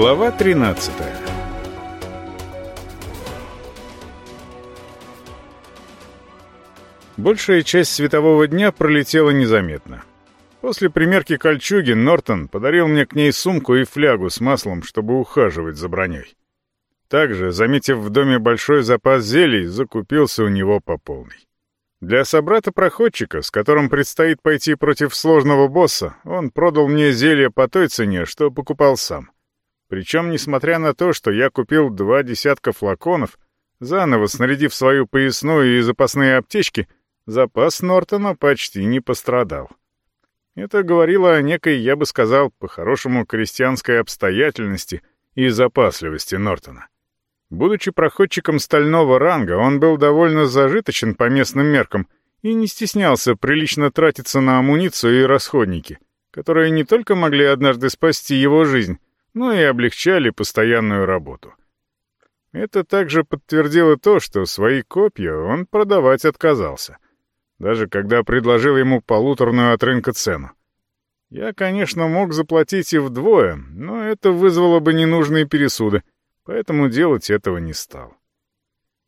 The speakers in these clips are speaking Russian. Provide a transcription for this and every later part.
Глава 13 Большая часть светового дня пролетела незаметно. После примерки кольчуги Нортон подарил мне к ней сумку и флягу с маслом, чтобы ухаживать за броней. Также, заметив в доме большой запас зелий, закупился у него по полной. Для собрата-проходчика, с которым предстоит пойти против сложного босса, он продал мне зелье по той цене, что покупал сам. Причем, несмотря на то, что я купил два десятка флаконов, заново снарядив свою поясную и запасные аптечки, запас Нортона почти не пострадал. Это говорило о некой, я бы сказал, по-хорошему крестьянской обстоятельности и запасливости Нортона. Будучи проходчиком стального ранга, он был довольно зажиточен по местным меркам и не стеснялся прилично тратиться на амуницию и расходники, которые не только могли однажды спасти его жизнь, но и облегчали постоянную работу. Это также подтвердило то, что свои копья он продавать отказался — даже когда предложил ему полуторную от рынка цену. Я, конечно, мог заплатить и вдвое, но это вызвало бы ненужные пересуды, поэтому делать этого не стал.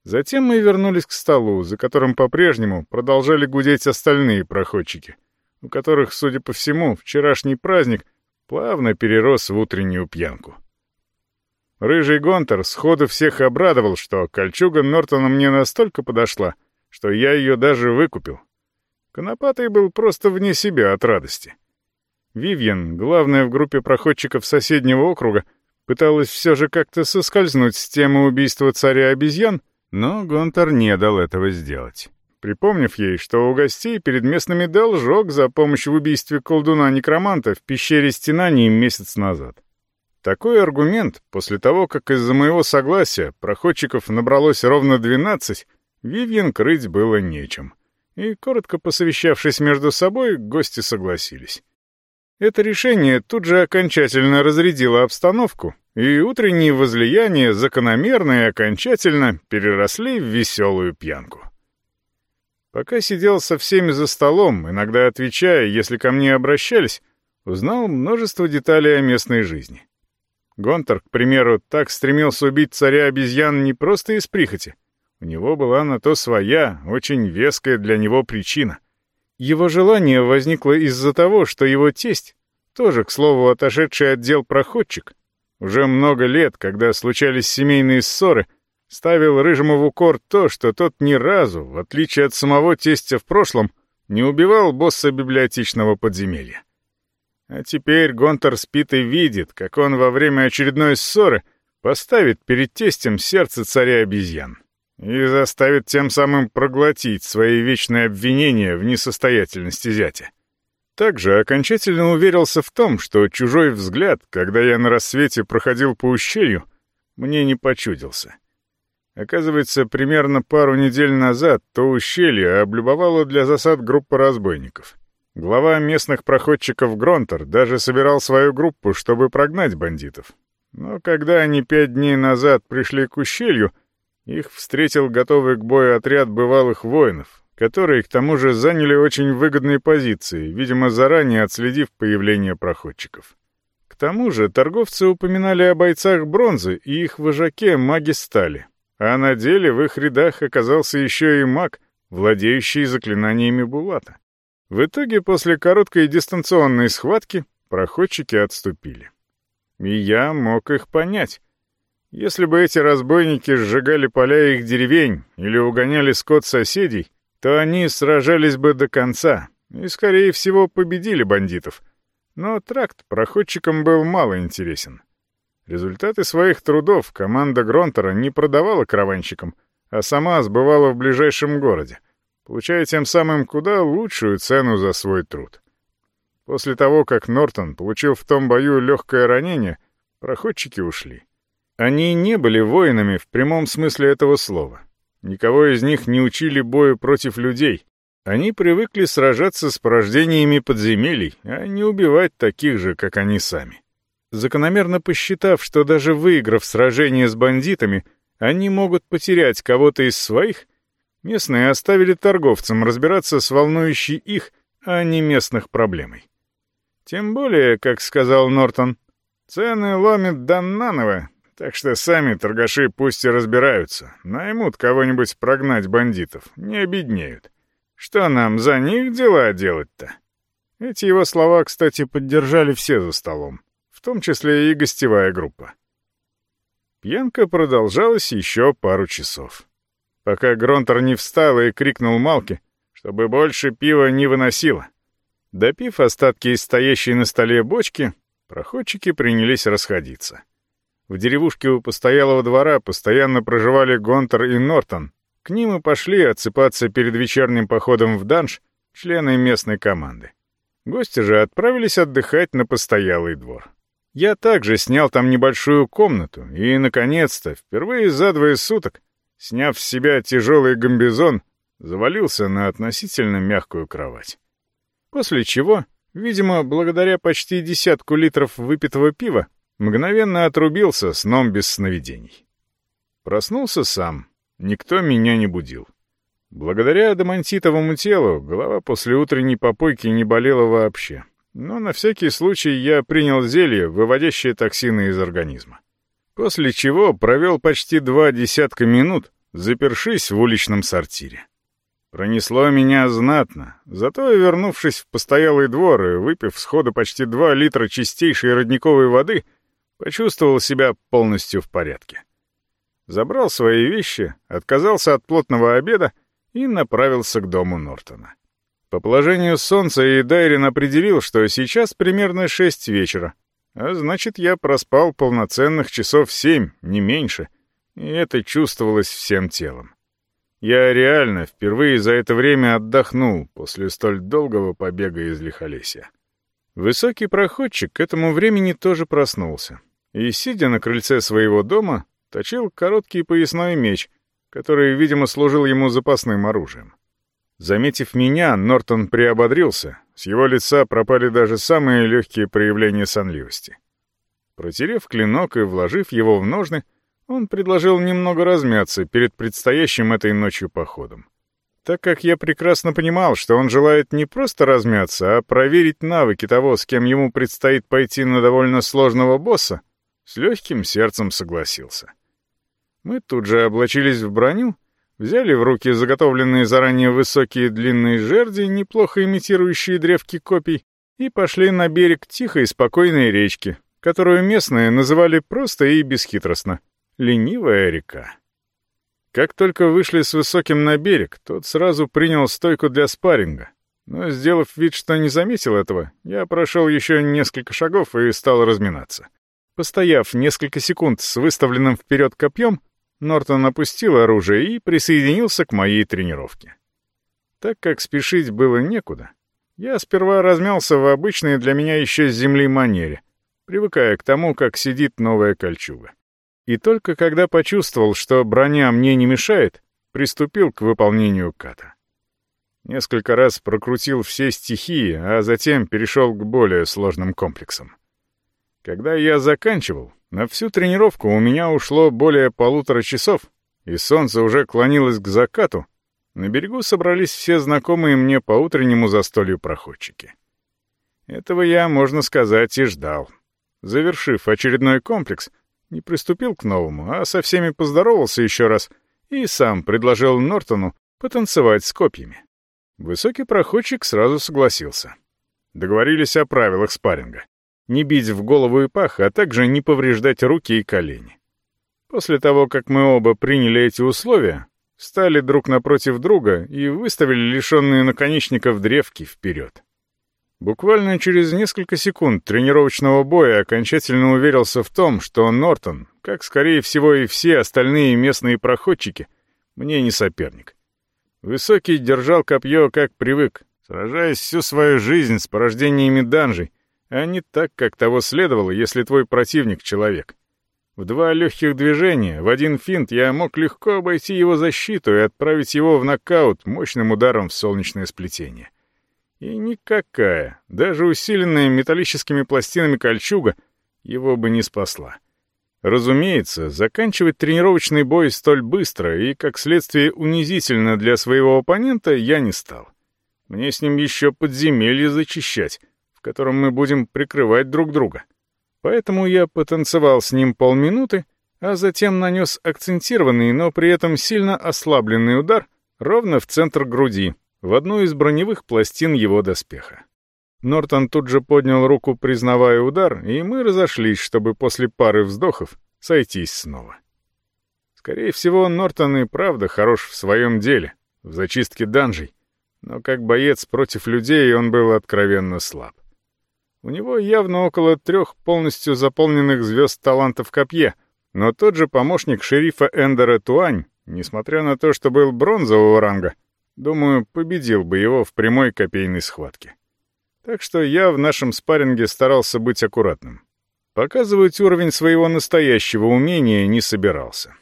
Затем мы вернулись к столу, за которым по-прежнему продолжали гудеть остальные проходчики, у которых, судя по всему, вчерашний праздник плавно перерос в утреннюю пьянку. Рыжий Гонтер сходу всех обрадовал, что кольчуга Нортона мне настолько подошла — что я ее даже выкупил. Конопатый был просто вне себя от радости. Вивьен, главная в группе проходчиков соседнего округа, пыталась все же как-то соскользнуть с темы убийства царя обезьян, но Гонтар не дал этого сделать. Припомнив ей, что у гостей перед местными должок за помощь в убийстве колдуна-некроманта в пещере стенаний месяц назад. Такой аргумент, после того, как из-за моего согласия проходчиков набралось ровно двенадцать, Вивьен крыть было нечем. И, коротко посовещавшись между собой, гости согласились. Это решение тут же окончательно разрядило обстановку, и утренние возлияния закономерно и окончательно переросли в веселую пьянку. Пока сидел со всеми за столом, иногда отвечая, если ко мне обращались, узнал множество деталей о местной жизни. Гонтер, к примеру, так стремился убить царя обезьян не просто из прихоти, у него была на то своя, очень веская для него причина. Его желание возникло из-за того, что его тесть, тоже, к слову, отошедший отдел проходчик, уже много лет, когда случались семейные ссоры, ставил Рыжему в укор то, что тот ни разу, в отличие от самого тестя в прошлом, не убивал босса библиотечного подземелья. А теперь Гонтор спит и видит, как он во время очередной ссоры поставит перед тестем сердце царя обезьян и заставит тем самым проглотить свои вечные обвинения в несостоятельности зятя. Также окончательно уверился в том, что чужой взгляд, когда я на рассвете проходил по ущелью, мне не почудился. Оказывается, примерно пару недель назад то ущелье облюбовало для засад группа разбойников. Глава местных проходчиков Гронтер даже собирал свою группу, чтобы прогнать бандитов. Но когда они пять дней назад пришли к ущелью, их встретил готовый к бою отряд бывалых воинов, которые, к тому же, заняли очень выгодные позиции, видимо, заранее отследив появление проходчиков. К тому же торговцы упоминали о бойцах бронзы и их вожаке маги стали, а на деле в их рядах оказался еще и маг, владеющий заклинаниями Булата. В итоге, после короткой дистанционной схватки, проходчики отступили. И я мог их понять. Если бы эти разбойники сжигали поля их деревень или угоняли скот соседей, то они сражались бы до конца и, скорее всего, победили бандитов. Но тракт проходчикам был мало интересен. Результаты своих трудов команда Гронтера не продавала караванщикам, а сама сбывала в ближайшем городе, получая тем самым куда лучшую цену за свой труд. После того, как Нортон получил в том бою легкое ранение, проходчики ушли. Они не были воинами в прямом смысле этого слова. Никого из них не учили бою против людей. Они привыкли сражаться с порождениями подземелий, а не убивать таких же, как они сами. Закономерно посчитав, что даже выиграв сражение с бандитами, они могут потерять кого-то из своих, местные оставили торговцам разбираться с волнующей их, а не местных проблемой. Тем более, как сказал Нортон, Цены ломят до наново, так что сами торгаши пусть и разбираются, наймут кого-нибудь прогнать бандитов, не обеднеют. Что нам за них дела делать-то? Эти его слова, кстати, поддержали все за столом, том числе и гостевая группа. Пьянка продолжалась еще пару часов. Пока Гронтер не встал и крикнул Малке, чтобы больше пива не выносило. Допив остатки из стоящей на столе бочки, проходчики принялись расходиться. В деревушке у постоялого двора постоянно проживали Гонтер и Нортон. К ним и пошли отсыпаться перед вечерним походом в данж члены местной команды. Гости же отправились отдыхать на постоялый двор. Я также снял там небольшую комнату и, наконец-то, впервые за двое суток, сняв с себя тяжелый гамбизон, завалился на относительно мягкую кровать. После чего, видимо, благодаря почти десятку литров выпитого пива, мгновенно отрубился сном без сновидений. Проснулся сам, никто меня не будил. Благодаря адамантитовому телу голова после утренней попойки не болела вообще. Но на всякий случай я принял зелье, выводящее токсины из организма. После чего провел почти два десятка минут, запершись в уличном сортире. Пронесло меня знатно, зато, вернувшись в постоялый двор и выпив сходу почти два литра чистейшей родниковой воды, почувствовал себя полностью в порядке. Забрал свои вещи, отказался от плотного обеда и направился к дому Нортона. По положению солнца и Дайрин определил, что сейчас примерно шесть вечера, а значит, я проспал полноценных часов семь, не меньше, и это чувствовалось всем телом. Я реально впервые за это время отдохнул после столь долгого побега из лихолесья. Высокий проходчик к этому времени тоже проснулся и, сидя на крыльце своего дома, точил короткий поясной меч — который, видимо, служил ему запасным оружием. Заметив меня, Нортон приободрился, с его лица пропали даже самые легкие проявления сонливости. Протерев клинок и вложив его в ножны, он предложил немного размяться перед предстоящим этой ночью походом. Так как я прекрасно понимал, что он желает не просто размяться, а проверить навыки того, с кем ему предстоит пойти на довольно сложного босса, с легким сердцем согласился. Мы тут же облачились в броню, взяли в руки заготовленные заранее высокие длинные жерди, неплохо имитирующие древки копий, и пошли на берег тихой спокойной речки, которую местные называли просто и бесхитростно — «ленивая река». Как только вышли с высоким на берег, тот сразу принял стойку для спарринга. Но, сделав вид, что не заметил этого, я прошел еще несколько шагов и стал разминаться. Постояв несколько секунд с выставленным вперед копьем, Нортон опустил оружие и присоединился к моей тренировке. Так как спешить было некуда, я сперва размялся в обычной для меня еще с земли манере, привыкая к тому, как сидит новая кольчуга. И только когда почувствовал, что броня мне не мешает, приступил к выполнению ката. Несколько раз прокрутил все стихии, а затем перешел к более сложным комплексам. Когда я заканчивал, на всю тренировку у меня ушло более полутора часов, и солнце уже клонилось к закату. На берегу собрались все знакомые мне по утреннему застолью проходчики. Этого я, можно сказать, и ждал. Завершив очередной комплекс, не приступил к новому, а со всеми поздоровался еще раз и сам предложил Нортону потанцевать с копьями. Высокий проходчик сразу согласился. Договорились о правилах спарринга не бить в голову и пах, а также не повреждать руки и колени. После того, как мы оба приняли эти условия, стали друг напротив друга и выставили лишенные наконечников древки вперед. Буквально через несколько секунд тренировочного боя окончательно уверился в том, что Нортон, как скорее всего и все остальные местные проходчики, мне не соперник. Высокий держал копье как привык, сражаясь всю свою жизнь с порождениями данжей, а не так, как того следовало, если твой противник — человек. В два легких движения, в один финт я мог легко обойти его защиту и отправить его в нокаут мощным ударом в солнечное сплетение. И никакая, даже усиленная металлическими пластинами кольчуга, его бы не спасла. Разумеется, заканчивать тренировочный бой столь быстро и, как следствие, унизительно для своего оппонента я не стал. Мне с ним еще подземелье зачищать, в котором мы будем прикрывать друг друга. Поэтому я потанцевал с ним полминуты, а затем нанес акцентированный, но при этом сильно ослабленный удар ровно в центр груди, в одну из броневых пластин его доспеха. Нортон тут же поднял руку, признавая удар, и мы разошлись, чтобы после пары вздохов сойтись снова. Скорее всего, Нортон и правда хорош в своем деле, в зачистке данжей, но как боец против людей он был откровенно слаб. У него явно около трех полностью заполненных звезд талантов копье, но тот же помощник шерифа Эндера Туань, несмотря на то, что был бронзового ранга, думаю, победил бы его в прямой копейной схватке. Так что я в нашем спарринге старался быть аккуратным. Показывать уровень своего настоящего умения не собирался.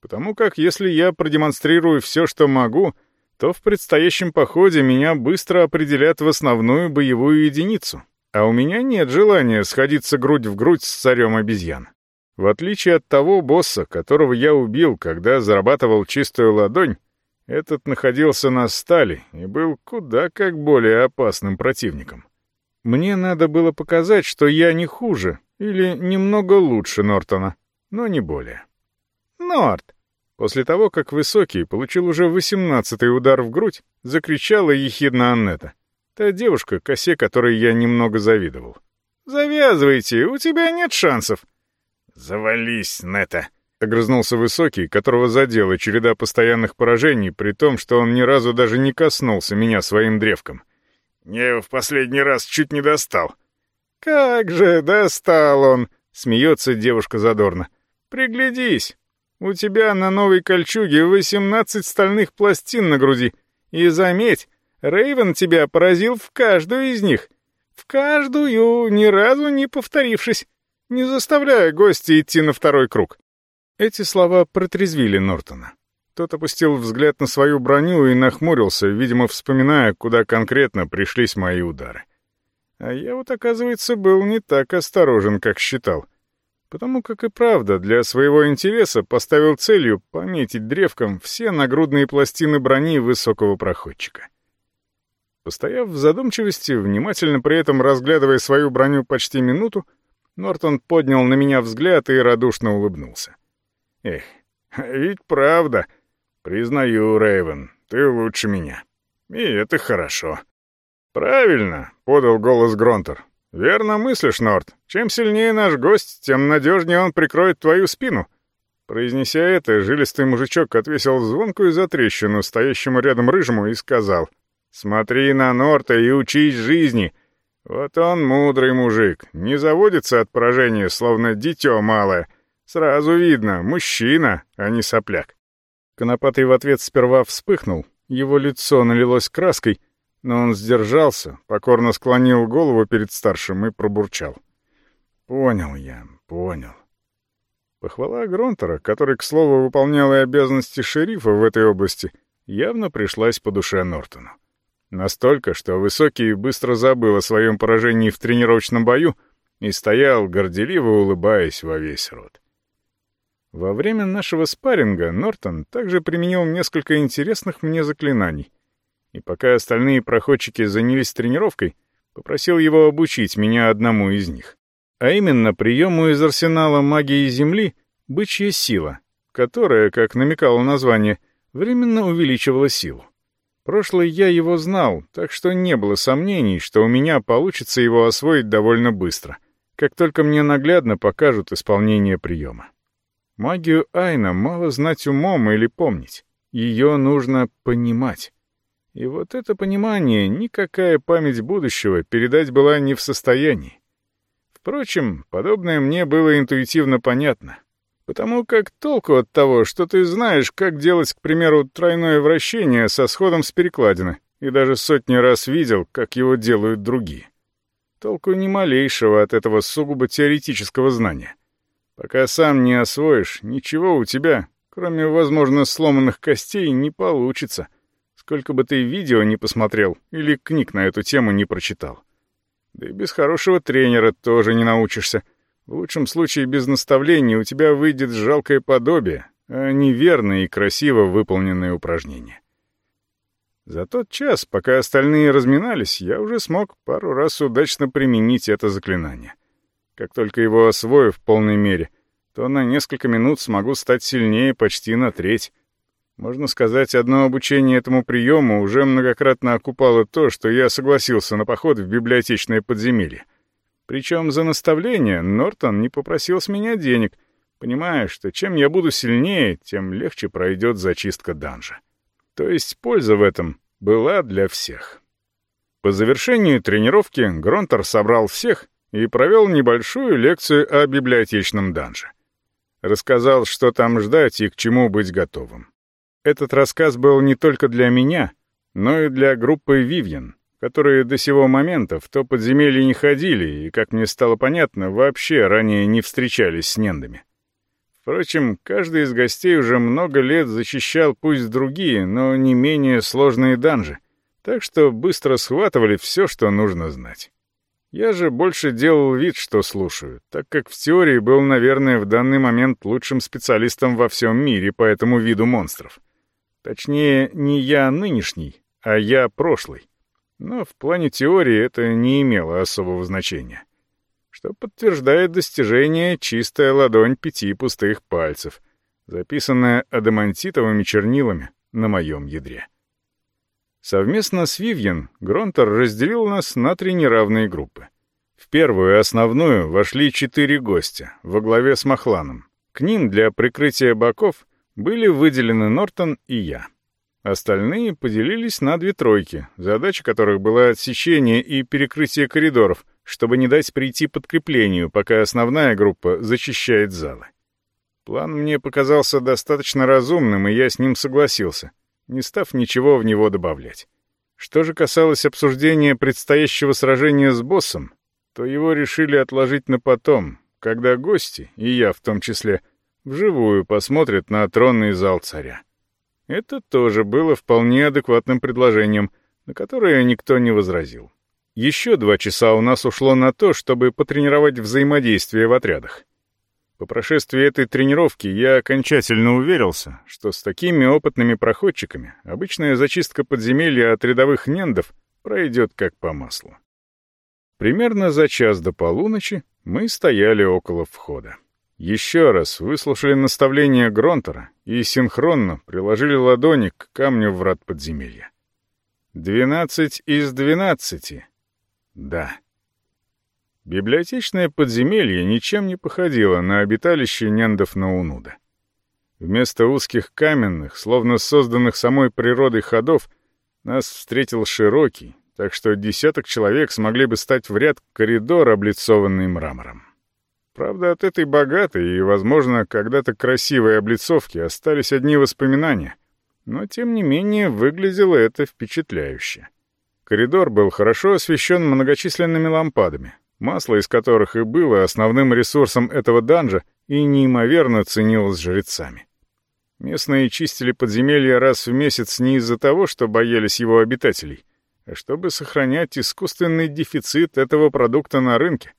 Потому как если я продемонстрирую все, что могу, то в предстоящем походе меня быстро определят в основную боевую единицу, а у меня нет желания сходиться грудь в грудь с царем обезьян. В отличие от того босса, которого я убил, когда зарабатывал чистую ладонь, этот находился на стали и был куда как более опасным противником. Мне надо было показать, что я не хуже или немного лучше Нортона, но не более. «Норт!» После того, как Высокий получил уже восемнадцатый удар в грудь, закричала ехидно Аннета. Та девушка, косе которой я немного завидовал. «Завязывайте, у тебя нет шансов!» «Завались, Нета!» — огрызнулся Высокий, которого задела череда постоянных поражений, при том, что он ни разу даже не коснулся меня своим древком. «Я в последний раз чуть не достал». «Как же достал он!» — смеется девушка задорно. «Приглядись, у тебя на новой кольчуге восемнадцать стальных пластин на груди. И заметь, Рейвен тебя поразил в каждую из них. В каждую, ни разу не повторившись, не заставляя гостя идти на второй круг. Эти слова протрезвили Нортона. Тот опустил взгляд на свою броню и нахмурился, видимо, вспоминая, куда конкретно пришлись мои удары. А я вот, оказывается, был не так осторожен, как считал. Потому как и правда для своего интереса поставил целью пометить древком все нагрудные пластины брони высокого проходчика. Постояв в задумчивости, внимательно при этом разглядывая свою броню почти минуту, Нортон поднял на меня взгляд и радушно улыбнулся. Эх, ведь правда. Признаю, Рейвен, ты лучше меня. И это хорошо. Правильно, подал голос Гронтер. Верно мыслишь, Норт. Чем сильнее наш гость, тем надежнее он прикроет твою спину. Произнеся это, жилистый мужичок отвесил звонкую затрещину стоящему рядом рыжему и сказал, «Смотри на Норта и учись жизни. Вот он мудрый мужик, не заводится от поражения, словно дитё малое, Сразу видно, мужчина, а не сопляк. Конопатый в ответ сперва вспыхнул, его лицо налилось краской, но он сдержался, покорно склонил голову перед старшим и пробурчал. «Понял я, понял». Похвала Гронтера, который, к слову, выполнял и обязанности шерифа в этой области, явно пришлась по душе Нортону. Настолько, что Высокий быстро забыл о своем поражении в тренировочном бою и стоял, горделиво улыбаясь во весь рот. Во время нашего спарринга Нортон также применил несколько интересных мне заклинаний. И пока остальные проходчики занялись тренировкой, попросил его обучить меня одному из них. А именно приему из арсенала магии Земли «Бычья сила», которая, как намекало название, временно увеличивала силу. Прошлый я его знал, так что не было сомнений, что у меня получится его освоить довольно быстро, как только мне наглядно покажут исполнение приема. Магию Айна мало знать умом или помнить. Ее нужно понимать. И вот это понимание никакая память будущего передать была не в состоянии. Впрочем, подобное мне было интуитивно понятно. Потому как толку от того, что ты знаешь, как делать, к примеру, тройное вращение со сходом с перекладины, и даже сотни раз видел, как его делают другие. Толку ни малейшего от этого сугубо теоретического знания — Пока сам не освоишь, ничего у тебя, кроме, возможно, сломанных костей, не получится. Сколько бы ты видео не посмотрел или книг на эту тему не прочитал. Да и без хорошего тренера тоже не научишься. В лучшем случае без наставлений у тебя выйдет жалкое подобие, а не верное и красиво выполненное упражнение. За тот час, пока остальные разминались, я уже смог пару раз удачно применить это заклинание — Как только его освою в полной мере, то на несколько минут смогу стать сильнее почти на треть. Можно сказать, одно обучение этому приему уже многократно окупало то, что я согласился на поход в библиотечное подземелье. Причем за наставление Нортон не попросил с меня денег, понимая, что чем я буду сильнее, тем легче пройдет зачистка данжа. То есть польза в этом была для всех. По завершению тренировки Гронтер собрал всех и провел небольшую лекцию о библиотечном данже. Рассказал, что там ждать и к чему быть готовым. Этот рассказ был не только для меня, но и для группы «Вивьен», которые до сего момента в то подземелье не ходили и, как мне стало понятно, вообще ранее не встречались с нендами. Впрочем, каждый из гостей уже много лет защищал пусть другие, но не менее сложные данжи, так что быстро схватывали все, что нужно знать. Я же больше делал вид, что слушаю, так как в теории был, наверное, в данный момент лучшим специалистом во всем мире по этому виду монстров. Точнее, не я нынешний, а я прошлый. Но в плане теории это не имело особого значения. Что подтверждает достижение чистая ладонь пяти пустых пальцев, записанная адамантитовыми чернилами на моем ядре. Совместно с Вивьен Гронтер разделил нас на три неравные группы. В первую основную вошли четыре гостя во главе с Махланом. К ним для прикрытия боков были выделены Нортон и я. Остальные поделились на две тройки, задача которых была отсечение и перекрытие коридоров, чтобы не дать прийти подкреплению, пока основная группа зачищает залы. План мне показался достаточно разумным, и я с ним согласился — не став ничего в него добавлять. Что же касалось обсуждения предстоящего сражения с боссом, то его решили отложить на потом, когда гости, и я в том числе, вживую посмотрят на тронный зал царя. Это тоже было вполне адекватным предложением, на которое никто не возразил. Еще два часа у нас ушло на то, чтобы потренировать взаимодействие в отрядах. По прошествии этой тренировки я окончательно уверился, что с такими опытными проходчиками обычная зачистка подземелья от рядовых нендов пройдет как по маслу. Примерно за час до полуночи мы стояли около входа. Еще раз выслушали наставления Гронтера и синхронно приложили ладони к камню врат подземелья. «Двенадцать из двенадцати!» «Да». Библиотечное подземелье ничем не походило на обиталище нендов Наунуда. Вместо узких каменных, словно созданных самой природой ходов, нас встретил широкий, так что десяток человек смогли бы стать в ряд коридор, облицованный мрамором. Правда, от этой богатой и, возможно, когда-то красивой облицовки остались одни воспоминания, но, тем не менее, выглядело это впечатляюще. Коридор был хорошо освещен многочисленными лампадами, масло из которых и было основным ресурсом этого данжа и неимоверно ценилось жрецами. Местные чистили подземелья раз в месяц не из-за того, что боялись его обитателей, а чтобы сохранять искусственный дефицит этого продукта на рынке,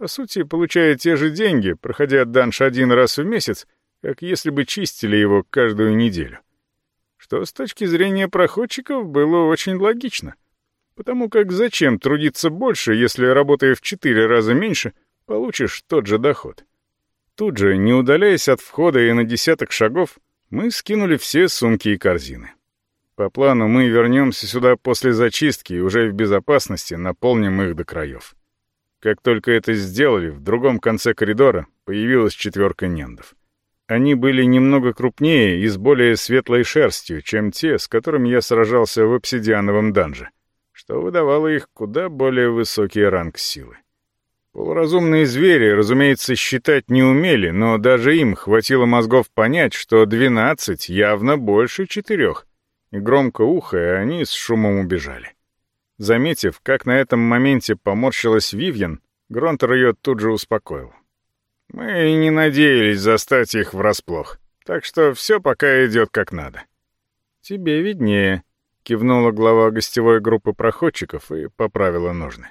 по сути, получая те же деньги, проходя данж один раз в месяц, как если бы чистили его каждую неделю. Что с точки зрения проходчиков было очень логично — Потому как зачем трудиться больше, если, работая в четыре раза меньше, получишь тот же доход? Тут же, не удаляясь от входа и на десяток шагов, мы скинули все сумки и корзины. По плану мы вернемся сюда после зачистки и уже в безопасности наполним их до краев. Как только это сделали, в другом конце коридора появилась четверка нендов. Они были немного крупнее и с более светлой шерстью, чем те, с которыми я сражался в обсидиановом данже — что выдавало их куда более высокий ранг силы. Полуразумные звери, разумеется, считать не умели, но даже им хватило мозгов понять, что двенадцать явно больше четырех. И громко ухая, они с шумом убежали. Заметив, как на этом моменте поморщилась Вивьен, Гронтер ее тут же успокоил. «Мы не надеялись застать их врасплох, так что все пока идет как надо». «Тебе виднее», Кивнула глава гостевой группы проходчиков и поправила ножны.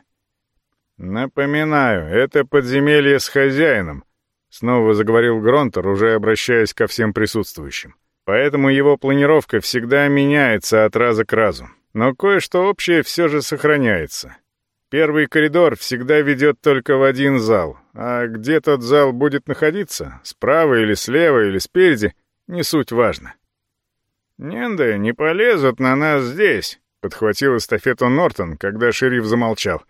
«Напоминаю, это подземелье с хозяином», — снова заговорил Гронтер, уже обращаясь ко всем присутствующим. «Поэтому его планировка всегда меняется от раза к разу. Но кое-что общее все же сохраняется. Первый коридор всегда ведет только в один зал, а где тот зал будет находиться, справа или слева или спереди, не суть важно. «Ненды не полезут на нас здесь», — подхватил эстафету Нортон, когда шериф замолчал.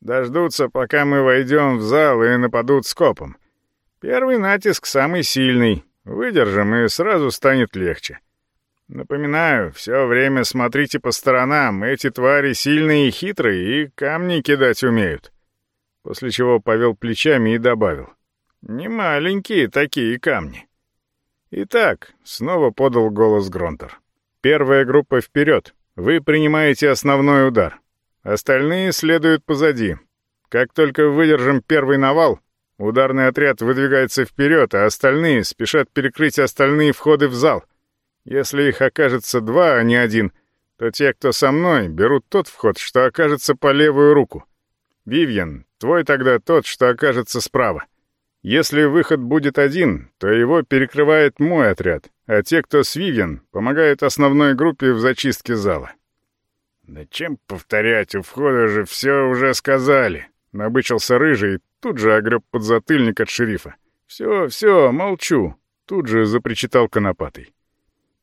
«Дождутся, пока мы войдем в зал и нападут скопом. Первый натиск самый сильный. Выдержим, и сразу станет легче. Напоминаю, все время смотрите по сторонам, эти твари сильные и хитрые, и камни кидать умеют». После чего повел плечами и добавил. «Не маленькие такие камни». «Итак», — снова подал голос Гронтер. «Первая группа вперед. Вы принимаете основной удар. Остальные следуют позади. Как только выдержим первый навал, ударный отряд выдвигается вперед, а остальные спешат перекрыть остальные входы в зал. Если их окажется два, а не один, то те, кто со мной, берут тот вход, что окажется по левую руку. Вивьен, твой тогда тот, что окажется справа. Если выход будет один, то его перекрывает мой отряд, а те, кто с Вивьен, помогают основной группе в зачистке зала. «Да чем повторять, у входа же все уже сказали», — набычился рыжий и тут же огреб подзатыльник от шерифа. «Все, все, молчу», — тут же запричитал конопатый.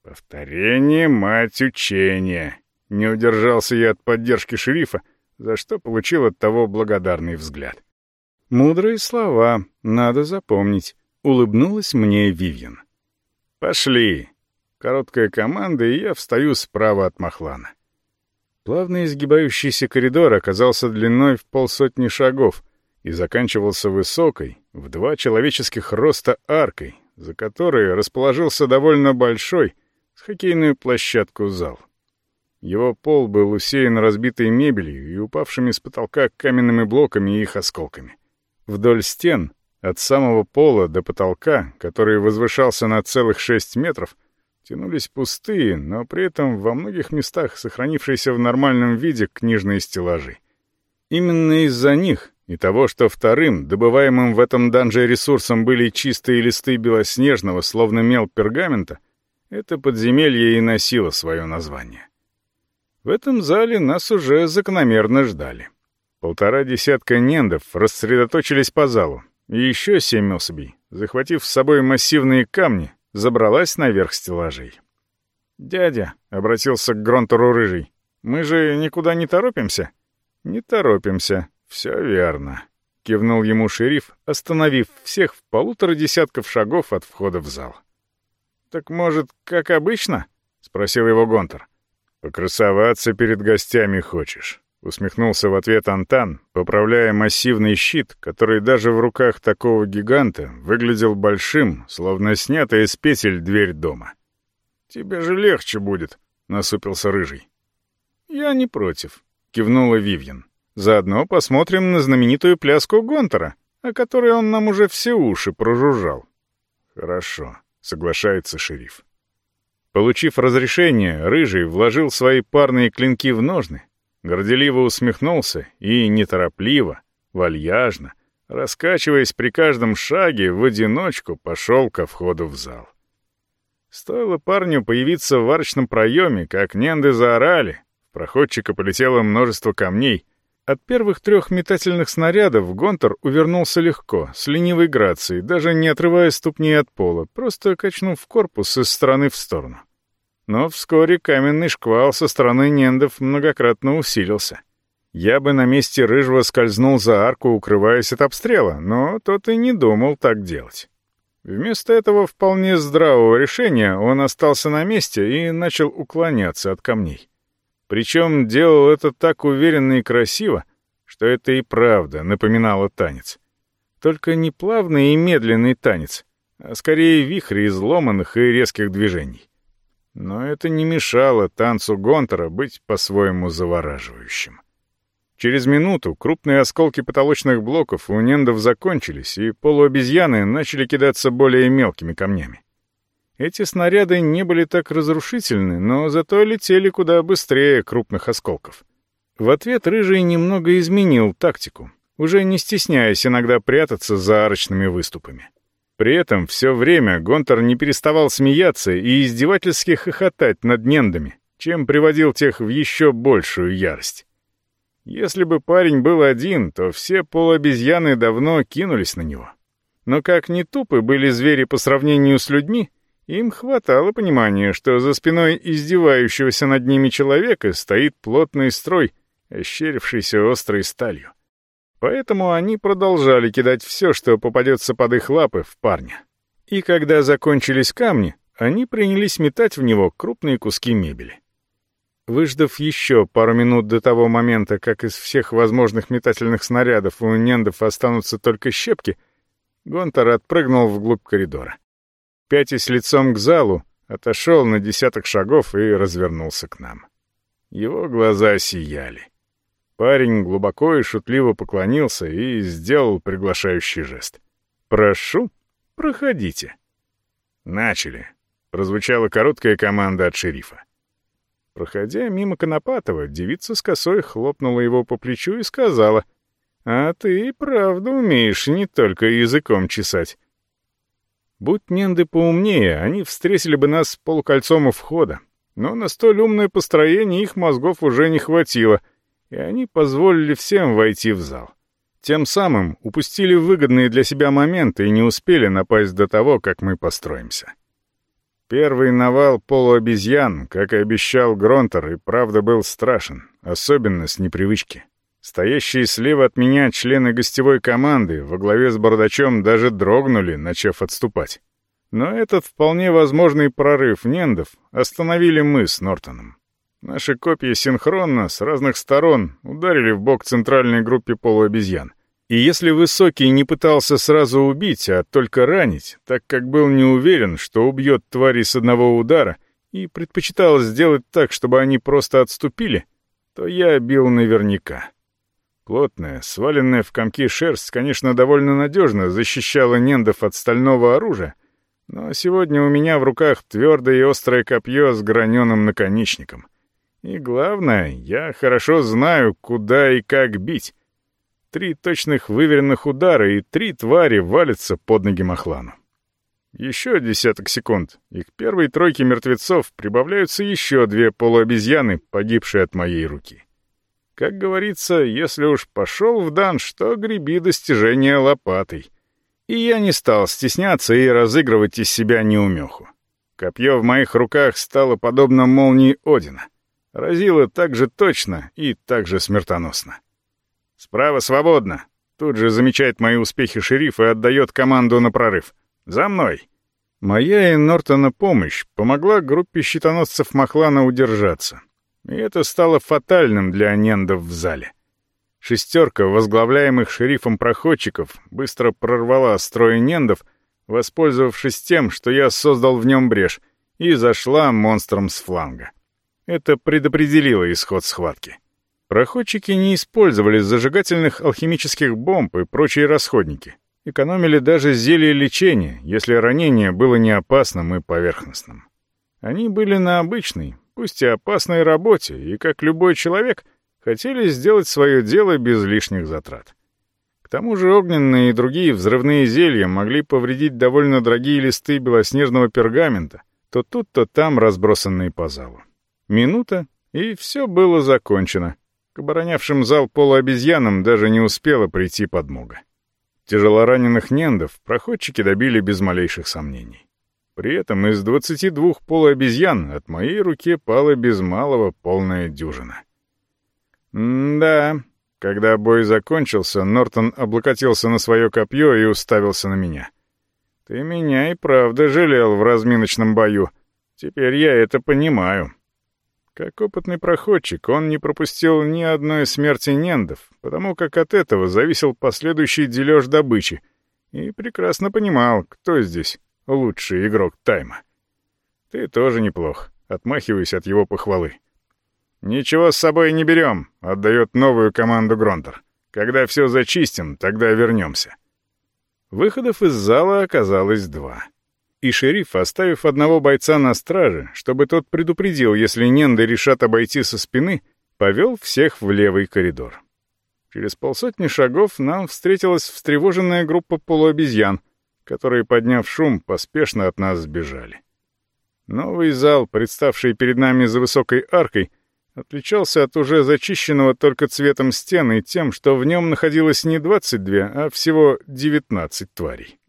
«Повторение — мать учения», — не удержался я от поддержки шерифа, за что получил от того благодарный взгляд. «Мудрые слова, надо запомнить», — улыбнулась мне Вивьен. «Пошли!» Короткая команда, и я встаю справа от Махлана. Плавно изгибающийся коридор оказался длиной в полсотни шагов и заканчивался высокой, в два человеческих роста аркой, за которой расположился довольно большой, с хоккейную площадку зал. Его пол был усеян разбитой мебелью и упавшими с потолка каменными блоками и их осколками. Вдоль стен, от самого пола до потолка, который возвышался на целых шесть метров, тянулись пустые, но при этом во многих местах сохранившиеся в нормальном виде книжные стеллажи. Именно из-за них и того, что вторым, добываемым в этом данже ресурсом были чистые листы белоснежного, словно мел пергамента, это подземелье и носило свое название. В этом зале нас уже закономерно ждали. Полтора десятка нендов рассредоточились по залу, и еще семь особей, захватив с собой массивные камни, забралась наверх стеллажей. «Дядя», — обратился к Гронтору Рыжий, — «мы же никуда не торопимся?» «Не торопимся, все верно», — кивнул ему шериф, остановив всех в полутора десятков шагов от входа в зал. «Так, может, как обычно?» — спросил его Гонтор. «Покрасоваться перед гостями хочешь?» — усмехнулся в ответ Антан, поправляя массивный щит, который даже в руках такого гиганта выглядел большим, словно снятая из петель дверь дома. «Тебе же легче будет», — насупился Рыжий. «Я не против», — кивнула Вивьен. «Заодно посмотрим на знаменитую пляску Гонтера, о которой он нам уже все уши прожужжал». «Хорошо», — соглашается шериф. Получив разрешение, Рыжий вложил свои парные клинки в ножны, горделиво усмехнулся и неторопливо, вальяжно, раскачиваясь при каждом шаге, в одиночку пошел ко входу в зал. Стоило парню появиться в арочном проеме, как ненды заорали, в проходчика полетело множество камней. От первых трех метательных снарядов Гонтор увернулся легко, с ленивой грацией, даже не отрывая ступни от пола, просто качнув корпус из стороны в сторону. Но вскоре каменный шквал со стороны нендов многократно усилился. Я бы на месте Рыжего скользнул за арку, укрываясь от обстрела, но тот и не думал так делать. Вместо этого вполне здравого решения он остался на месте и начал уклоняться от камней. Причем делал это так уверенно и красиво, что это и правда напоминало танец. Только не плавный и медленный танец, а скорее вихрь изломанных и резких движений. Но это не мешало танцу Гонтера быть по-своему завораживающим. Через минуту крупные осколки потолочных блоков у нендов закончились, и полуобезьяны начали кидаться более мелкими камнями. Эти снаряды не были так разрушительны, но зато летели куда быстрее крупных осколков. В ответ Рыжий немного изменил тактику, уже не стесняясь иногда прятаться за арочными выступами. При этом все время Гонтор не переставал смеяться и издевательски хохотать над нендами, чем приводил тех в еще большую ярость. Если бы парень был один, то все полуобезьяны давно кинулись на него. Но как ни тупы были звери по сравнению с людьми, им хватало понимания, что за спиной издевающегося над ними человека стоит плотный строй, ощерившийся острой сталью. Поэтому они продолжали кидать все, что попадется под их лапы, в парня. И когда закончились камни, они принялись метать в него крупные куски мебели. Выждав еще пару минут до того момента, как из всех возможных метательных снарядов у нендов останутся только щепки, Гонтор отпрыгнул вглубь коридора пятясь лицом к залу, отошел на десяток шагов и развернулся к нам. Его глаза сияли. Парень глубоко и шутливо поклонился и сделал приглашающий жест. «Прошу, проходите». «Начали», — прозвучала короткая команда от шерифа. Проходя мимо Конопатова, девица с косой хлопнула его по плечу и сказала, «А ты правда умеешь не только языком чесать. Будь ненды поумнее, они встретили бы нас полукольцом у входа. Но на столь умное построение их мозгов уже не хватило, и они позволили всем войти в зал. Тем самым упустили выгодные для себя моменты и не успели напасть до того, как мы построимся. Первый навал полуобезьян, как и обещал Гронтер, и правда был страшен, особенно с непривычки. Стоящие слева от меня члены гостевой команды во главе с бардачом даже дрогнули, начав отступать. Но этот вполне возможный прорыв нендов остановили мы с Нортоном. Наши копья синхронно, с разных сторон, ударили в бок центральной группе полуобезьян. И если Высокий не пытался сразу убить, а только ранить, так как был не уверен, что убьет твари с одного удара, и предпочитал сделать так, чтобы они просто отступили, то я бил наверняка. Плотная, сваленная в комки шерсть, конечно, довольно надежно защищала нендов от стального оружия, но сегодня у меня в руках твердое и острое копье с граненым наконечником. И главное, я хорошо знаю, куда и как бить. Три точных выверенных удара, и три твари валятся под ноги Махлану. Еще десяток секунд, и к первой тройке мертвецов прибавляются еще две полуобезьяны, погибшие от моей руки. Как говорится, если уж пошел в данж, то греби достижения лопатой. И я не стал стесняться и разыгрывать из себя неумеху. Копье в моих руках стало подобно молнии Одина. Разило так же точно и так же смертоносно. «Справа свободно!» Тут же замечает мои успехи шериф и отдает команду на прорыв. «За мной!» Моя и Нортона помощь помогла группе щитоносцев Махлана удержаться. И это стало фатальным для нендов в зале. Шестерка, возглавляемых шерифом проходчиков, быстро прорвала строй нендов, воспользовавшись тем, что я создал в нем брешь, и зашла монстром с фланга. Это предопределило исход схватки. Проходчики не использовали зажигательных алхимических бомб и прочие расходники. Экономили даже зелье лечения, если ранение было не опасным и поверхностным. Они были на обычной, пусть и опасной работе, и, как любой человек, хотели сделать свое дело без лишних затрат. К тому же огненные и другие взрывные зелья могли повредить довольно дорогие листы белоснежного пергамента, то тут, то там разбросанные по залу. Минута, и все было закончено. К оборонявшим зал полуобезьянам даже не успела прийти подмога. Тяжелораненых нендов проходчики добили без малейших сомнений. При этом из двадцати двух полуобезьян от моей руки пала без малого полная дюжина. «Да...» Когда бой закончился, Нортон облокотился на свое копье и уставился на меня. «Ты меня и правда жалел в разминочном бою. Теперь я это понимаю». Как опытный проходчик, он не пропустил ни одной смерти нендов, потому как от этого зависел последующий дележ добычи, и прекрасно понимал, кто здесь лучший игрок тайма. Ты тоже неплох, отмахиваюсь от его похвалы. «Ничего с собой не берем», — отдает новую команду Гронтер. «Когда все зачистим, тогда вернемся». Выходов из зала оказалось два. И шериф, оставив одного бойца на страже, чтобы тот предупредил, если ненды решат обойти со спины, повел всех в левый коридор. Через полсотни шагов нам встретилась встревоженная группа полуобезьян, которые, подняв шум, поспешно от нас сбежали. Новый зал, представший перед нами за высокой аркой, отличался от уже зачищенного только цветом стен и тем, что в нем находилось не 22, а всего 19 тварей.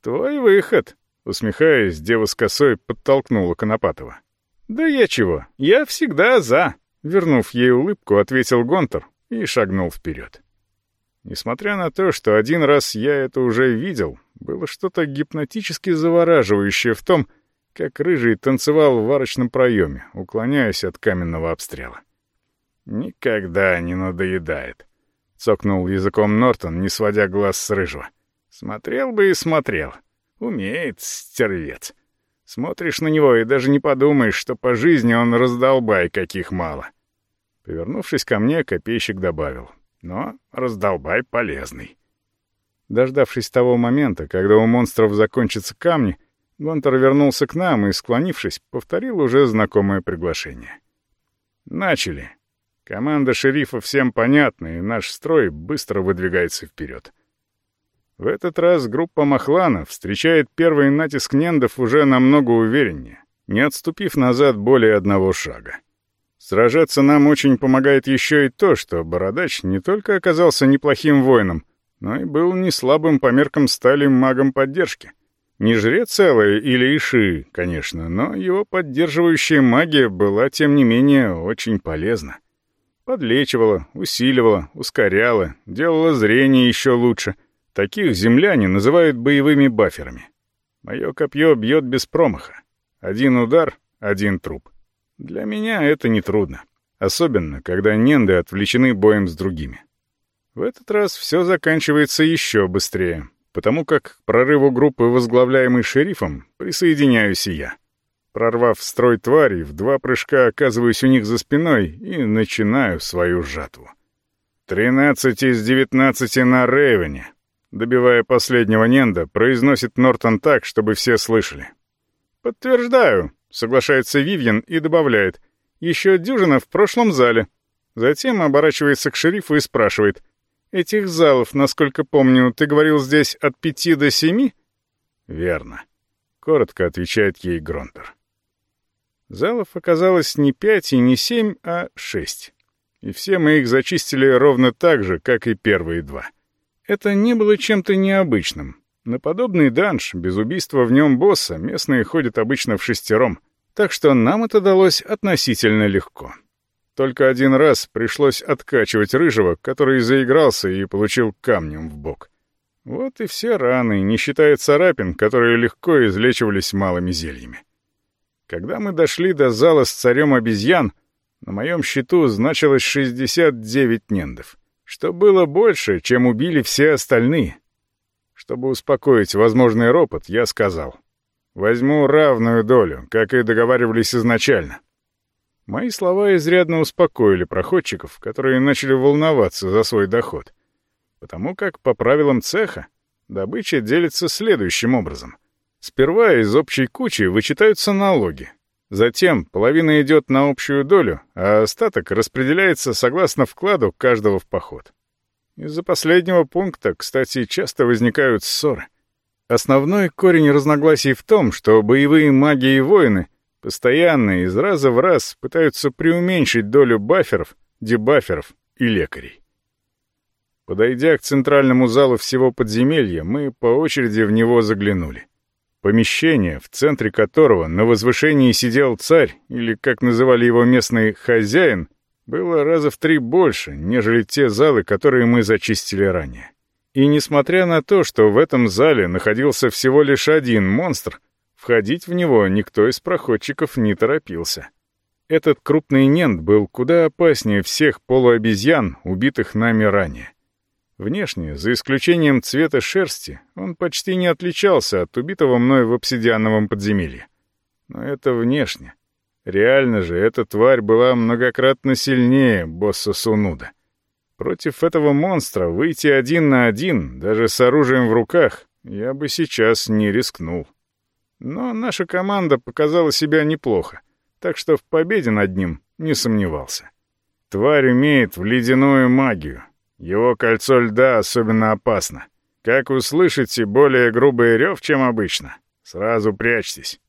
«Твой выход», — усмехаясь, дева с косой подтолкнула Конопатова. «Да я чего, я всегда за», — вернув ей улыбку, ответил Гонтор и шагнул вперед. Несмотря на то, что один раз я это уже видел, было что-то гипнотически завораживающее в том, как рыжий танцевал в арочном проеме, уклоняясь от каменного обстрела. «Никогда не надоедает», — цокнул языком Нортон, не сводя глаз с рыжего. «Смотрел бы и смотрел. Умеет, стервец. Смотришь на него и даже не подумаешь, что по жизни он раздолбай, каких мало». Повернувшись ко мне, копейщик добавил. «Но раздолбай полезный». Дождавшись того момента, когда у монстров закончатся камни, Гонтор вернулся к нам и, склонившись, повторил уже знакомое приглашение. «Начали. Команда шерифа всем понятна, и наш строй быстро выдвигается вперед. В этот раз группа Махлана встречает первый натиск нендов уже намного увереннее, не отступив назад более одного шага. Сражаться нам очень помогает еще и то, что Бородач не только оказался неплохим воином, но и был не слабым по меркам стали магом поддержки. Не жрец целый или иши, конечно, но его поддерживающая магия была, тем не менее, очень полезна. Подлечивала, усиливала, ускоряла, делала зрение еще лучше. Таких земляне называют боевыми баферами. Мое копье бьет без промаха. Один удар — один труп. Для меня это нетрудно. Особенно, когда ненды отвлечены боем с другими. В этот раз все заканчивается еще быстрее, потому как к прорыву группы, возглавляемой шерифом, присоединяюсь и я. Прорвав строй тварей, в два прыжка оказываюсь у них за спиной и начинаю свою жатву. «Тринадцать из девятнадцати на Рейвене», добивая последнего Ненда, произносит Нортон так, чтобы все слышали. «Подтверждаю», — соглашается Вивьен и добавляет. «Еще дюжина в прошлом зале». Затем оборачивается к шерифу и спрашивает. Этих залов, насколько помню, ты говорил здесь от пяти до семи?» «Верно», — коротко отвечает ей Гронтер. Залов оказалось не пять и не семь, а шесть. И все мы их зачистили ровно так же, как и первые два. Это не было чем-то необычным. На подобный данж, без убийства в нем босса, местные ходят обычно в шестером, так что нам это далось относительно легко. Только один раз пришлось откачивать рыжего, который заигрался и получил камнем в бок. Вот и все раны, не считая царапин, которые легко излечивались малыми зельями. Когда мы дошли до зала с царем обезьян, на моем счету значилось 69 нендов, что было больше, чем убили все остальные. Чтобы успокоить возможный ропот, я сказал, возьму равную долю, как и договаривались изначально. Мои слова изрядно успокоили проходчиков, которые начали волноваться за свой доход. Потому как, по правилам цеха, добыча делится следующим образом. Сперва из общей кучи вычитаются налоги. Затем половина идет на общую долю, а остаток распределяется согласно вкладу каждого в поход. Из-за последнего пункта, кстати, часто возникают ссоры. Основной корень разногласий в том, что боевые маги и воины — Постоянно из раза в раз пытаются преуменьшить долю баферов, дебаферов и лекарей. Подойдя к центральному залу всего подземелья, мы по очереди в него заглянули. Помещение, в центре которого на возвышении сидел царь, или, как называли его местный «хозяин», было раза в три больше, нежели те залы, которые мы зачистили ранее. И несмотря на то, что в этом зале находился всего лишь один монстр, Входить в него никто из проходчиков не торопился. Этот крупный нент был куда опаснее всех полуобезьян, убитых нами ранее. Внешне, за исключением цвета шерсти, он почти не отличался от убитого мной в обсидиановом подземелье. Но это внешне. Реально же, эта тварь была многократно сильнее босса Сунуда. Против этого монстра выйти один на один, даже с оружием в руках, я бы сейчас не рискнул. Но наша команда показала себя неплохо, так что в победе над ним не сомневался. Тварь умеет в ледяную магию. Его кольцо льда особенно опасно. Как услышите более грубый рев, чем обычно, сразу прячьтесь.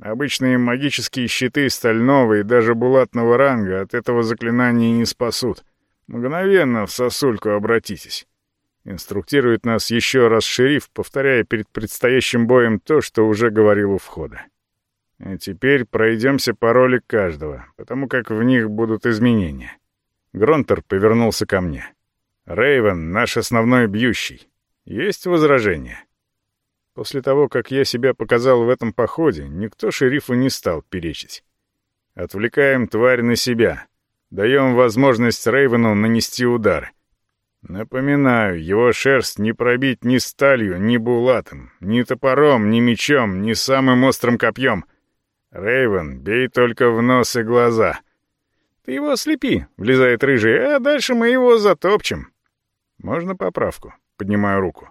Обычные магические щиты стального и даже булатного ранга от этого заклинания не спасут. Мгновенно в сосульку обратитесь. Инструктирует нас еще раз шериф, повторяя перед предстоящим боем то, что уже говорил у входа. А теперь пройдемся по роли каждого, потому как в них будут изменения. Гронтер повернулся ко мне. Рейвен, наш основной бьющий. Есть возражения? После того, как я себя показал в этом походе, никто шерифу не стал перечить. Отвлекаем тварь на себя. Даем возможность Рейвену нанести удар. Напоминаю, его шерсть не пробить ни сталью, ни булатом, ни топором, ни мечом, ни самым острым копьем. Рейвен, бей только в нос и глаза. Ты его ослепи, влезает рыжий, а дальше мы его затопчем. Можно поправку? Поднимаю руку.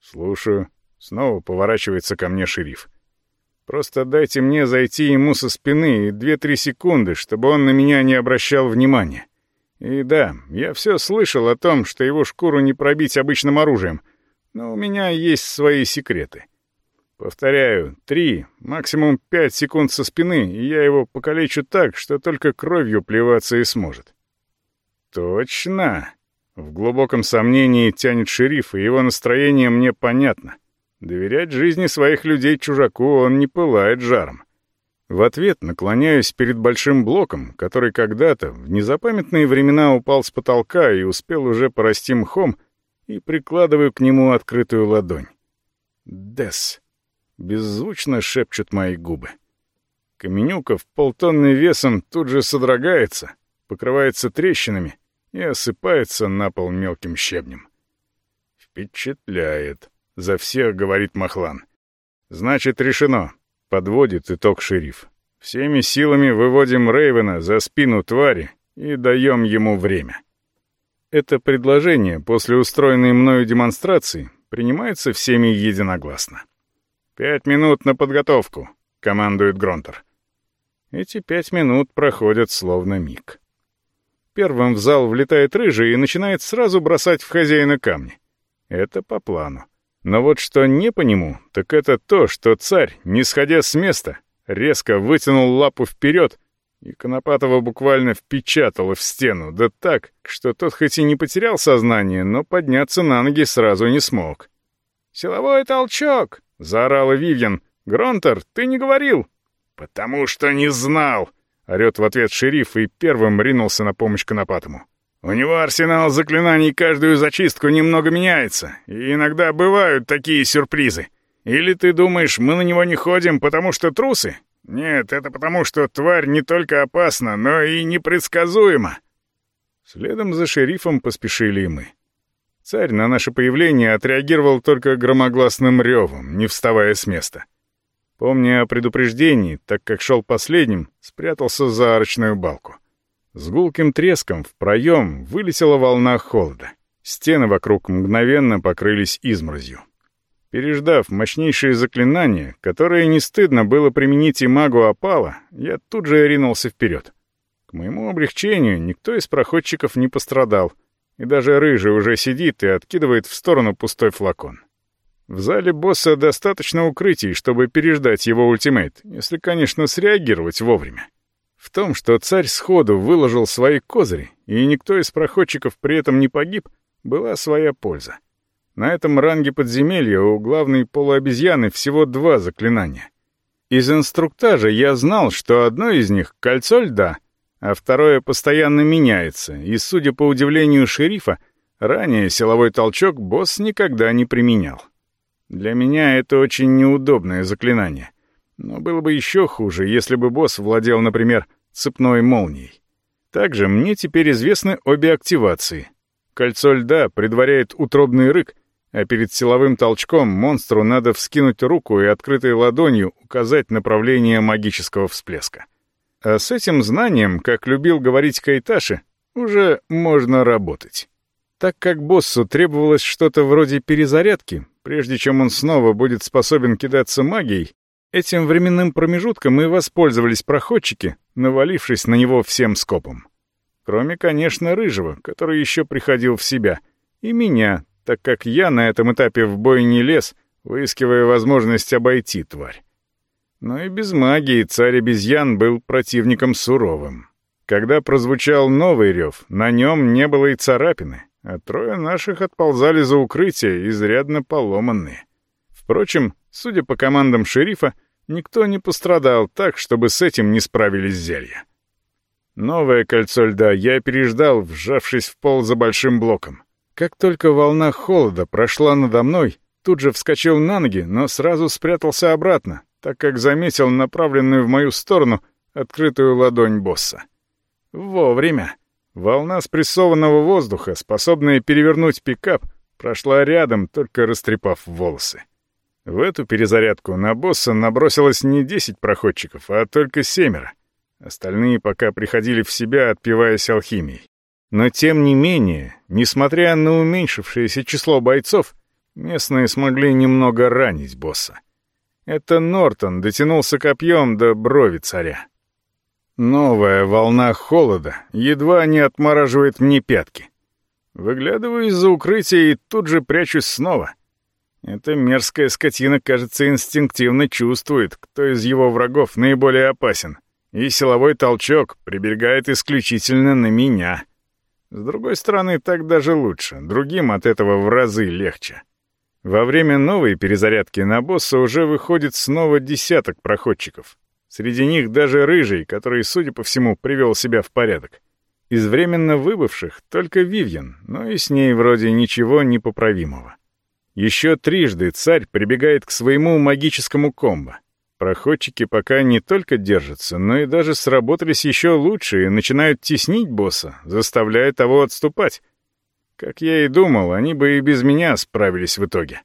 Слушаю. Снова поворачивается ко мне шериф. Просто дайте мне зайти ему со спины и две-три секунды, чтобы он на меня не обращал внимания. И да, я все слышал о том, что его шкуру не пробить обычным оружием, но у меня есть свои секреты. Повторяю, три, максимум пять секунд со спины, и я его покалечу так, что только кровью плеваться и сможет. Точно. В глубоком сомнении тянет шериф, и его настроение мне понятно. Доверять жизни своих людей чужаку он не пылает жаром. В ответ наклоняюсь перед большим блоком, который когда-то, в незапамятные времена, упал с потолка и успел уже порасти мхом, и прикладываю к нему открытую ладонь. «Дес!» — беззвучно шепчут мои губы. Каменюка в полтонны весом тут же содрогается, покрывается трещинами и осыпается на пол мелким щебнем. «Впечатляет!» — за всех говорит Махлан. «Значит, решено. Подводит итог шериф. Всеми силами выводим Рейвена за спину твари и даем ему время. Это предложение после устроенной мною демонстрации принимается всеми единогласно. «Пять минут на подготовку», — командует Гронтер. Эти пять минут проходят словно миг. Первым в зал влетает рыжий и начинает сразу бросать в хозяина камни. Это по плану. Но вот что не по нему, так это то, что царь, не сходя с места, резко вытянул лапу вперед, и Конопатова буквально впечатала в стену, да так, что тот хоть и не потерял сознание, но подняться на ноги сразу не смог. «Силовой толчок!» — заорала Вивьен. «Гронтер, ты не говорил!» «Потому что не знал!» — орёт в ответ шериф и первым ринулся на помощь Конопатому. У него арсенал заклинаний каждую зачистку немного меняется, и иногда бывают такие сюрпризы. Или ты думаешь, мы на него не ходим, потому что трусы? Нет, это потому что тварь не только опасна, но и непредсказуема. Следом за шерифом поспешили и мы. Царь на наше появление отреагировал только громогласным ревом, не вставая с места. Помня о предупреждении, так как шел последним, спрятался за арочную балку. С гулким треском в проем вылетела волна холода. Стены вокруг мгновенно покрылись изморозью. Переждав мощнейшие заклинания, которые не стыдно было применить и магу опала, я тут же ринулся вперед. К моему облегчению никто из проходчиков не пострадал, и даже рыжий уже сидит и откидывает в сторону пустой флакон. В зале босса достаточно укрытий, чтобы переждать его ультимейт, если, конечно, среагировать вовремя. В том, что царь сходу выложил свои козыри, и никто из проходчиков при этом не погиб, была своя польза. На этом ранге подземелья у главной полуобезьяны всего два заклинания. Из инструктажа я знал, что одно из них — кольцо льда, а второе постоянно меняется, и, судя по удивлению шерифа, ранее силовой толчок босс никогда не применял. Для меня это очень неудобное заклинание. Но было бы еще хуже, если бы босс владел, например, цепной молнией. Также мне теперь известны обе активации. Кольцо льда предваряет утробный рык, а перед силовым толчком монстру надо вскинуть руку и открытой ладонью указать направление магического всплеска. А с этим знанием, как любил говорить Кайташи, уже можно работать. Так как боссу требовалось что-то вроде перезарядки, прежде чем он снова будет способен кидаться магией, Этим временным промежутком мы воспользовались проходчики, навалившись на него всем скопом. Кроме, конечно, Рыжего, который еще приходил в себя, и меня, так как я на этом этапе в бой не лез, выискивая возможность обойти тварь. Но и без магии царь обезьян был противником суровым. Когда прозвучал новый рев, на нем не было и царапины, а трое наших отползали за укрытие, изрядно поломанные. Впрочем, судя по командам шерифа, никто не пострадал так, чтобы с этим не справились зелья. Новое кольцо льда я переждал, вжавшись в пол за большим блоком. Как только волна холода прошла надо мной, тут же вскочил на ноги, но сразу спрятался обратно, так как заметил направленную в мою сторону открытую ладонь босса. Вовремя. Волна спрессованного воздуха, способная перевернуть пикап, прошла рядом, только растрепав волосы. В эту перезарядку на босса набросилось не десять проходчиков, а только семеро. Остальные пока приходили в себя, отпиваясь алхимией. Но тем не менее, несмотря на уменьшившееся число бойцов, местные смогли немного ранить босса. Это Нортон дотянулся копьем до брови царя. Новая волна холода едва не отмораживает мне пятки. Выглядываю из-за укрытия и тут же прячусь снова. Эта мерзкая скотина, кажется, инстинктивно чувствует, кто из его врагов наиболее опасен, и силовой толчок прибегает исключительно на меня. С другой стороны, так даже лучше, другим от этого в разы легче. Во время новой перезарядки на босса уже выходит снова десяток проходчиков. Среди них даже Рыжий, который, судя по всему, привел себя в порядок. Из временно выбывших только Вивьен, но и с ней вроде ничего непоправимого. Еще трижды царь прибегает к своему магическому комбо. Проходчики пока не только держатся, но и даже сработались еще лучше и начинают теснить босса, заставляя того отступать. Как я и думал, они бы и без меня справились в итоге.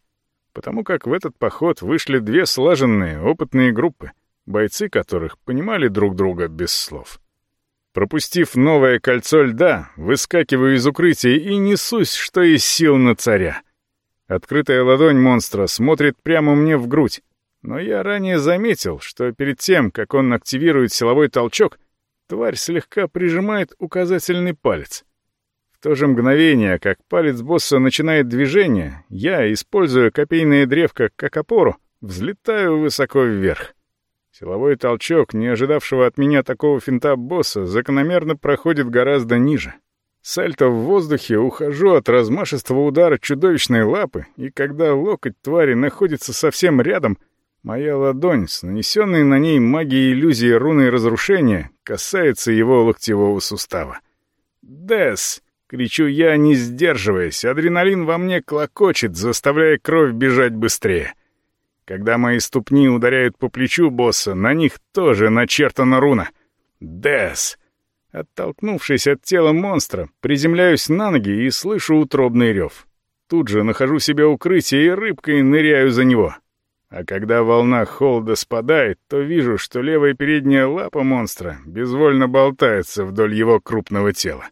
Потому как в этот поход вышли две слаженные, опытные группы, бойцы которых понимали друг друга без слов. Пропустив новое кольцо льда, выскакиваю из укрытия и несусь, что из сил на царя. Открытая ладонь монстра смотрит прямо мне в грудь, но я ранее заметил, что перед тем, как он активирует силовой толчок, тварь слегка прижимает указательный палец — то же мгновение, как палец босса начинает движение, я, используя копейное древко как опору, взлетаю высоко вверх. Силовой толчок, не ожидавшего от меня такого финта босса, закономерно проходит гораздо ниже. Сальто в воздухе ухожу от размашистого удара чудовищной лапы, и когда локоть твари находится совсем рядом, моя ладонь с нанесенной на ней магией иллюзии руны разрушения касается его локтевого сустава. «Дес!» Кричу я, не сдерживаясь, адреналин во мне клокочет, заставляя кровь бежать быстрее. Когда мои ступни ударяют по плечу босса, на них тоже начертана руна. «Дэс!» Оттолкнувшись от тела монстра, приземляюсь на ноги и слышу утробный рев. Тут же нахожу себе укрытие и рыбкой ныряю за него. А когда волна холода спадает, то вижу, что левая передняя лапа монстра безвольно болтается вдоль его крупного тела.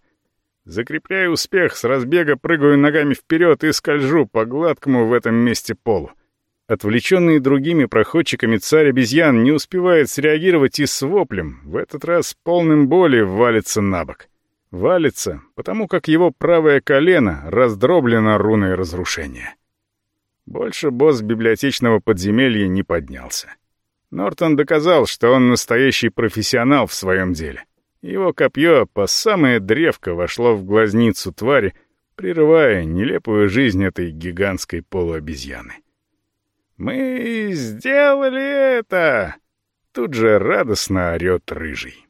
Закрепляю успех, с разбега прыгаю ногами вперед и скольжу по гладкому в этом месте полу. Отвлеченный другими проходчиками царь обезьян не успевает среагировать и с воплем, в этот раз полным боли валится на бок. Валится, потому как его правое колено раздроблено руной разрушения. Больше босс библиотечного подземелья не поднялся. Нортон доказал, что он настоящий профессионал в своем деле. Его копье по самое древко вошло в глазницу твари, прерывая нелепую жизнь этой гигантской полуобезьяны. «Мы сделали это!» Тут же радостно орёт рыжий.